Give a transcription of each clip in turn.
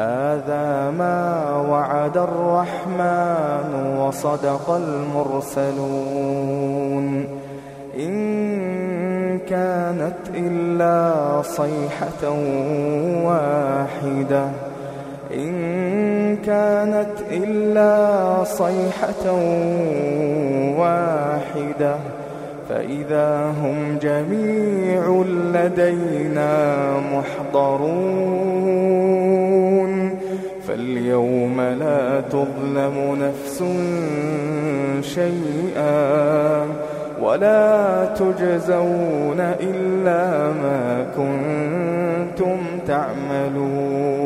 هذا ما وعد الرحمن وصدق المرسلون. إن كانت إلا صيحة واحدة. إن كانت إلا صيحة واحدة. فإذا هم جميع لدينا محضرون. فاليوم لا تظلم نفس شيئا ولا تجزون إلا ما كنتم تعملون.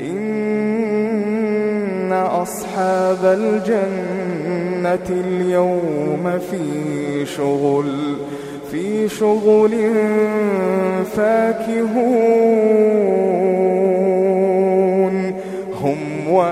إن أصحاب الجنة اليوم في شغل في شغل فاكهون.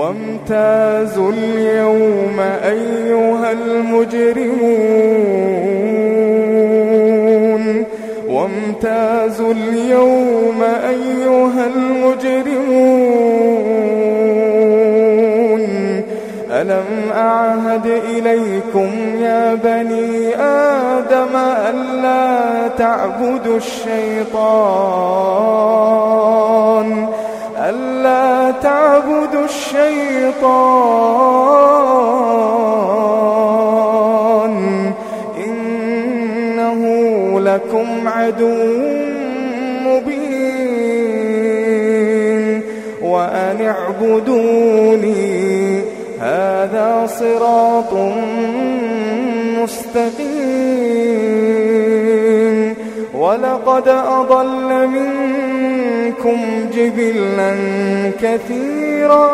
وامتازوا اليوم أيها المجرمون. وامتازوا اليوم أيها المجرمون. ألم أعهد إليكم يا بني آدم ألا تعبدوا الشيطان؟ ألا تعبدوا الشيطان. إنه لكم عدو مبين. وأن اعبدوني هذا صراط مستقيم. ولقد أضل منكم جبلا كثيرا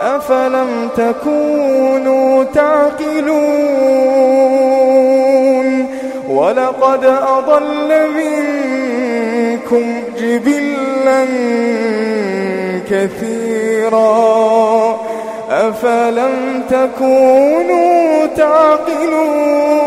أفلم تكونوا تعقلون ولقد أضل منكم جبلا كثيرا أفلم تكونوا تعقلون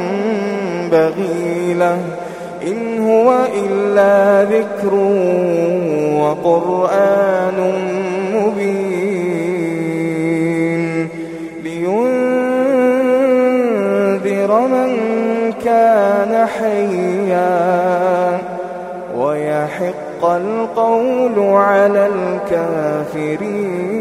ينبغي له إن هو إلا ذكر وقرآن مبين لينذر من كان حيا ويحق القول على الكافرين